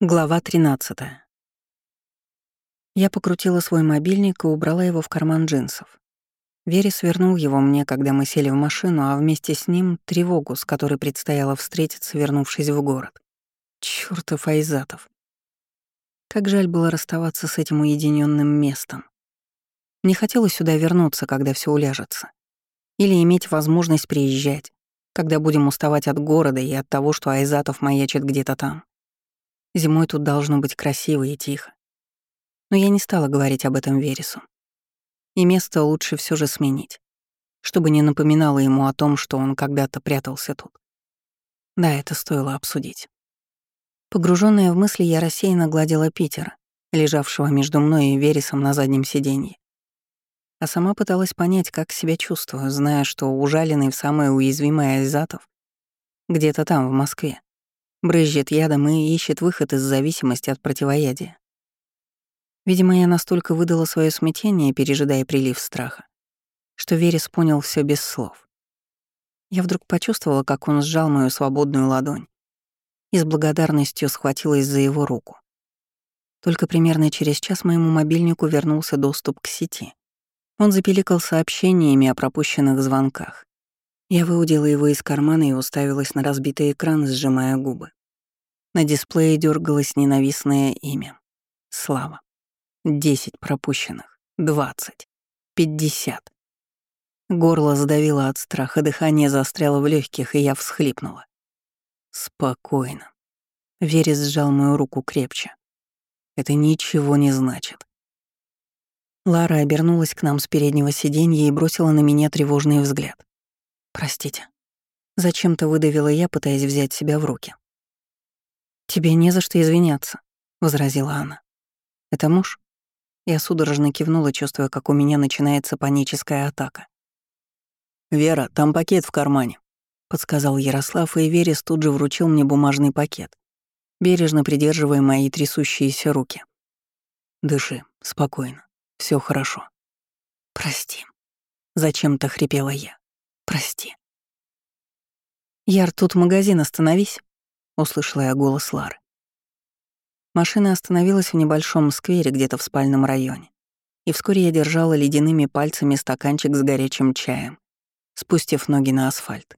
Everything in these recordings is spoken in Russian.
Глава 13. Я покрутила свой мобильник и убрала его в карман джинсов. Вере свернул его мне, когда мы сели в машину, а вместе с ним — тревогу, с которой предстояло встретиться, вернувшись в город. Чёртов Айзатов. Как жаль было расставаться с этим уединенным местом. Не хотелось сюда вернуться, когда все уляжется. Или иметь возможность приезжать, когда будем уставать от города и от того, что Айзатов маячит где-то там. Зимой тут должно быть красиво и тихо. Но я не стала говорить об этом Вересу. И место лучше все же сменить, чтобы не напоминало ему о том, что он когда-то прятался тут. Да, это стоило обсудить. Погруженная в мысли, я рассеянно гладила Питера, лежавшего между мной и Вересом на заднем сиденье. А сама пыталась понять, как себя чувствую, зная, что ужаленный в самое уязвимое Айзатов где-то там, в Москве, брызжет ядом и ищет выход из зависимости от противоядия. Видимо, я настолько выдала свое смятение, пережидая прилив страха, что Верес понял все без слов. Я вдруг почувствовала, как он сжал мою свободную ладонь и с благодарностью схватилась за его руку. Только примерно через час моему мобильнику вернулся доступ к сети. Он запеликал сообщениями о пропущенных звонках. Я выудила его из кармана и уставилась на разбитый экран, сжимая губы. На дисплее дергалось ненавистное имя. Слава. Десять пропущенных. Двадцать. Пятьдесят. Горло сдавило от страха, дыхание застряло в легких, и я всхлипнула. Спокойно. Верес сжал мою руку крепче. Это ничего не значит. Лара обернулась к нам с переднего сиденья и бросила на меня тревожный взгляд. «Простите». Зачем-то выдавила я, пытаясь взять себя в руки. «Тебе не за что извиняться», — возразила она. «Это муж?» Я судорожно кивнула, чувствуя, как у меня начинается паническая атака. «Вера, там пакет в кармане», — подсказал Ярослав, и Верес тут же вручил мне бумажный пакет, бережно придерживая мои трясущиеся руки. «Дыши, спокойно, все хорошо». «Прости», — зачем-то хрипела я. Прости. Яр, тут магазин, остановись, услышала я голос Лары. Машина остановилась в небольшом сквере где-то в спальном районе. И вскоре я держала ледяными пальцами стаканчик с горячим чаем, спустив ноги на асфальт.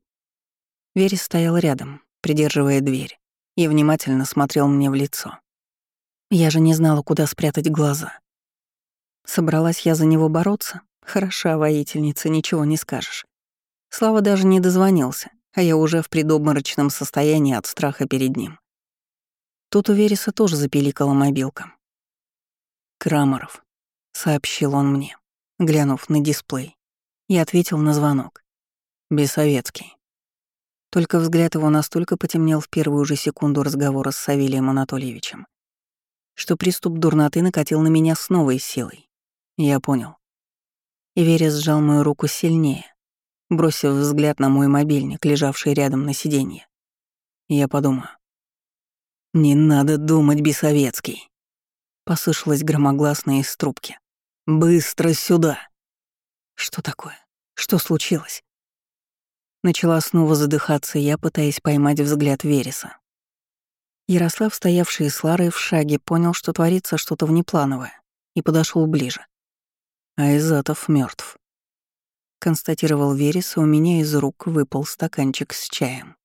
Верес стоял рядом, придерживая дверь, и внимательно смотрел мне в лицо. Я же не знала, куда спрятать глаза. Собралась я за него бороться? Хороша воительница, ничего не скажешь. Слава даже не дозвонился, а я уже в предобморочном состоянии от страха перед ним. Тут у Вереса тоже запиликала мобилка. «Крамаров», — сообщил он мне, глянув на дисплей, и ответил на звонок. «Бессоветский». Только взгляд его настолько потемнел в первую же секунду разговора с Савелием Анатольевичем, что приступ дурноты накатил на меня с новой силой. Я понял. И Верес сжал мою руку сильнее, бросив взгляд на мой мобильник, лежавший рядом на сиденье. Я подумаю. «Не надо думать, Бесовецкий!» Послышалось громогласно из трубки. «Быстро сюда!» «Что такое? Что случилось?» Начала снова задыхаться я, пытаясь поймать взгляд Вереса. Ярослав, стоявший с Ларой в шаге, понял, что творится что-то внеплановое, и подошел ближе. Айзатов мертв констатировал Верес, у меня из рук выпал стаканчик с чаем.